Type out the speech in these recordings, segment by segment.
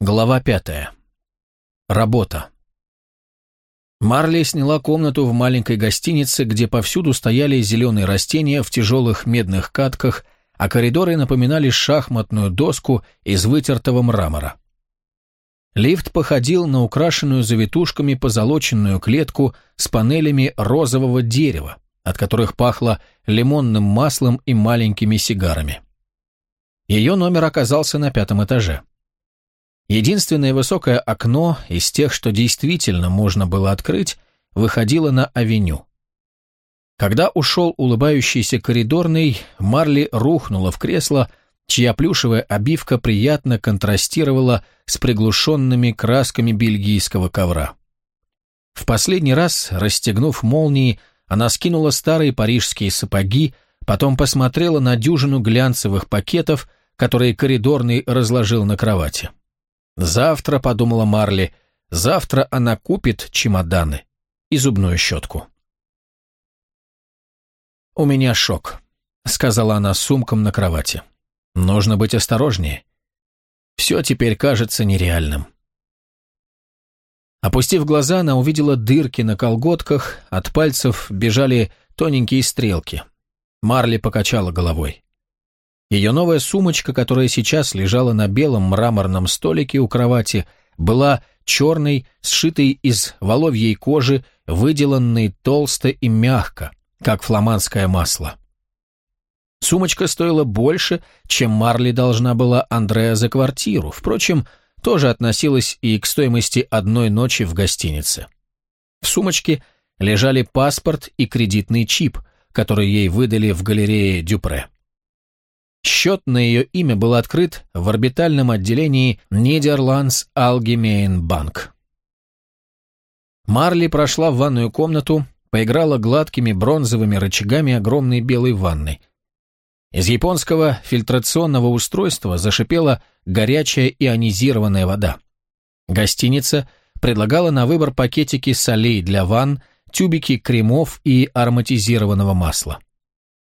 Глава пятая. Работа. Марли сняла комнату в маленькой гостинице, где повсюду стояли зеленые растения в тяжелых медных катках, а коридоры напоминали шахматную доску из вытертого мрамора. Лифт походил на украшенную завитушками позолоченную клетку с панелями розового дерева, от которых пахло лимонным маслом и маленькими сигарами. Ее номер оказался на пятом этаже. Единственное высокое окно из тех, что действительно можно было открыть, выходило на авеню. Когда ушел улыбающийся коридорный, Марли рухнула в кресло, чья плюшевая обивка приятно контрастировала с приглушенными красками бельгийского ковра. В последний раз, расстегнув молнии, она скинула старые парижские сапоги, потом посмотрела на дюжину глянцевых пакетов, которые коридорный разложил на кровати. Завтра, подумала Марли, завтра она купит чемоданы и зубную щетку. «У меня шок», — сказала она сумком на кровати. «Нужно быть осторожнее. Все теперь кажется нереальным». Опустив глаза, она увидела дырки на колготках, от пальцев бежали тоненькие стрелки. Марли покачала головой. Ее новая сумочка, которая сейчас лежала на белом мраморном столике у кровати, была черной, сшитой из воловьей кожи, выделанной толсто и мягко, как фламандское масло. Сумочка стоила больше, чем Марли должна была Андреа за квартиру, впрочем, тоже относилась и к стоимости одной ночи в гостинице. В сумочке лежали паспорт и кредитный чип, который ей выдали в галерее Дюпре. Счет на ее имя был открыт в орбитальном отделении Нидерландс Алгемейн Банк. Марли прошла в ванную комнату, поиграла гладкими бронзовыми рычагами огромной белой ванны. Из японского фильтрационного устройства зашипела горячая ионизированная вода. Гостиница предлагала на выбор пакетики солей для ванн, тюбики кремов и ароматизированного масла.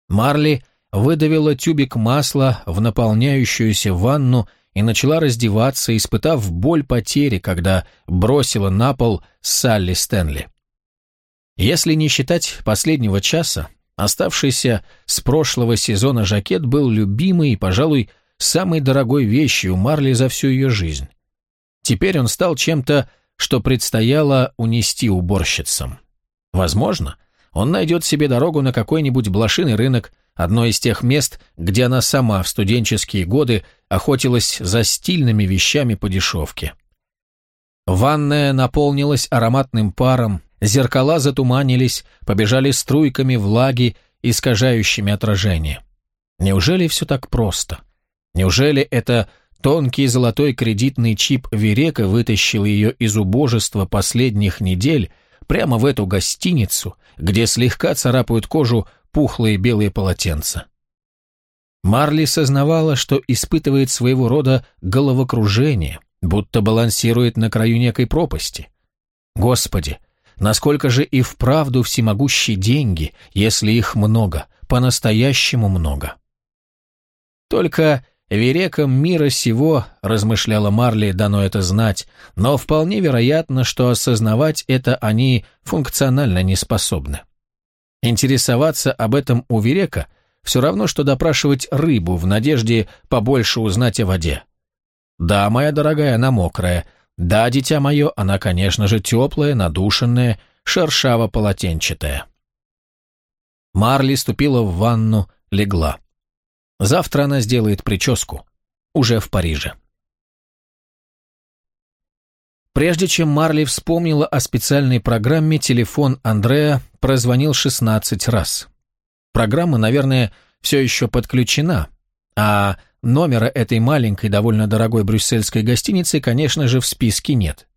Марли выдавила тюбик масла в наполняющуюся ванну и начала раздеваться, испытав боль потери, когда бросила на пол Салли Стэнли. Если не считать последнего часа, оставшийся с прошлого сезона жакет был любимой и, пожалуй, самой дорогой вещью Марли за всю ее жизнь. Теперь он стал чем-то, что предстояло унести уборщицам. Возможно, он найдет себе дорогу на какой-нибудь блошиный рынок, одно из тех мест, где она сама в студенческие годы охотилась за стильными вещами по дешевке. Ванная наполнилась ароматным паром, зеркала затуманились, побежали струйками влаги, искажающими отражение. Неужели все так просто? Неужели это тонкий золотой кредитный чип Верека вытащил ее из убожества последних недель прямо в эту гостиницу, где слегка царапают кожу пухлые белые полотенца. Марли сознавала, что испытывает своего рода головокружение, будто балансирует на краю некой пропасти. Господи, насколько же и вправду всемогущие деньги, если их много, по-настоящему много. Только верекам мира сего, размышляла Марли, дано это знать, но вполне вероятно, что осознавать это они функционально не способны. Интересоваться об этом у Верека все равно, что допрашивать рыбу в надежде побольше узнать о воде. Да, моя дорогая, она мокрая. Да, дитя мое, она, конечно же, теплая, надушенная, шершаво-полотенчатая. Марли ступила в ванну, легла. Завтра она сделает прическу. Уже в Париже. Прежде чем Марли вспомнила о специальной программе, телефон Андрея прозвонил 16 раз. Программа, наверное, все еще подключена, а номера этой маленькой, довольно дорогой брюссельской гостиницы, конечно же, в списке нет.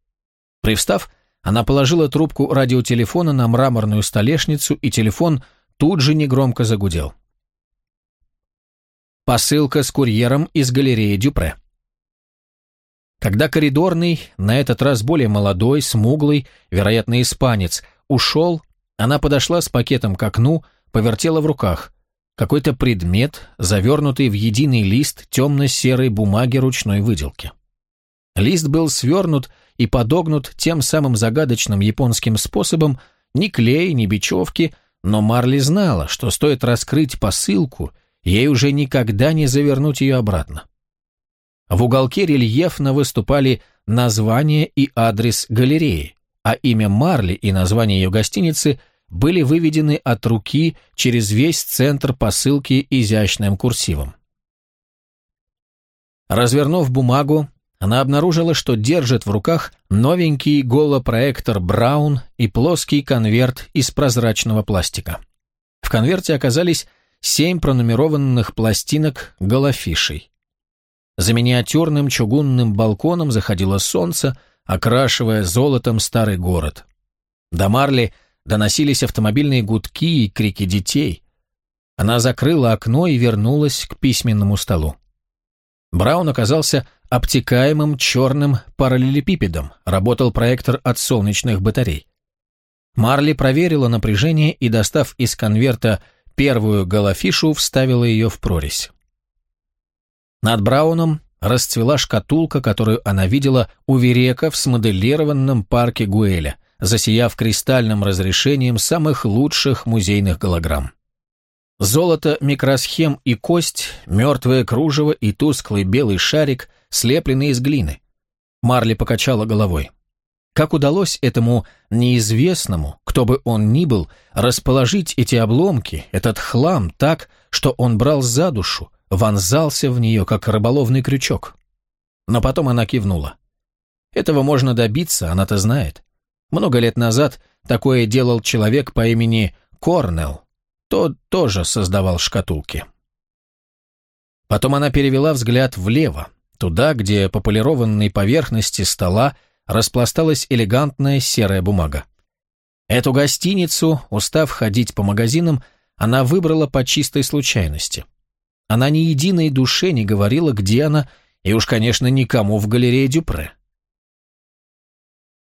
Привстав, она положила трубку радиотелефона на мраморную столешницу, и телефон тут же негромко загудел. Посылка с курьером из галереи Дюпре. Когда коридорный, на этот раз более молодой, смуглый, вероятно, испанец, ушел, она подошла с пакетом к окну, повертела в руках. Какой-то предмет, завернутый в единый лист темно-серой бумаги ручной выделки. Лист был свернут и подогнут тем самым загадочным японским способом, ни клей, ни бечевки, но Марли знала, что стоит раскрыть посылку, ей уже никогда не завернуть ее обратно. В уголке рельефно выступали название и адрес галереи, а имя Марли и название ее гостиницы были выведены от руки через весь центр посылки изящным курсивом. Развернув бумагу, она обнаружила, что держит в руках новенький голопроектор Браун и плоский конверт из прозрачного пластика. В конверте оказались семь пронумерованных пластинок голофишей. За миниатюрным чугунным балконом заходило солнце, окрашивая золотом старый город. До Марли доносились автомобильные гудки и крики детей. Она закрыла окно и вернулась к письменному столу. Браун оказался обтекаемым черным параллелепипедом, работал проектор от солнечных батарей. Марли проверила напряжение и, достав из конверта первую голофишу, вставила ее в прорезь. Над Брауном расцвела шкатулка, которую она видела у Верека в смоделированном парке Гуэля, засияв кристальным разрешением самых лучших музейных голограмм. Золото, микросхем и кость, мертвое кружево и тусклый белый шарик, слепленный из глины. Марли покачала головой. Как удалось этому неизвестному, кто бы он ни был, расположить эти обломки, этот хлам так, что он брал за душу, вонзался в нее, как рыболовный крючок. Но потом она кивнула. Этого можно добиться, она-то знает. Много лет назад такое делал человек по имени Корнелл. Тот тоже создавал шкатулки. Потом она перевела взгляд влево, туда, где по полированной поверхности стола распласталась элегантная серая бумага. Эту гостиницу, устав ходить по магазинам, она выбрала по чистой случайности. Она ни единой душе не говорила, где она, и уж, конечно, никому в галерее Дюпре.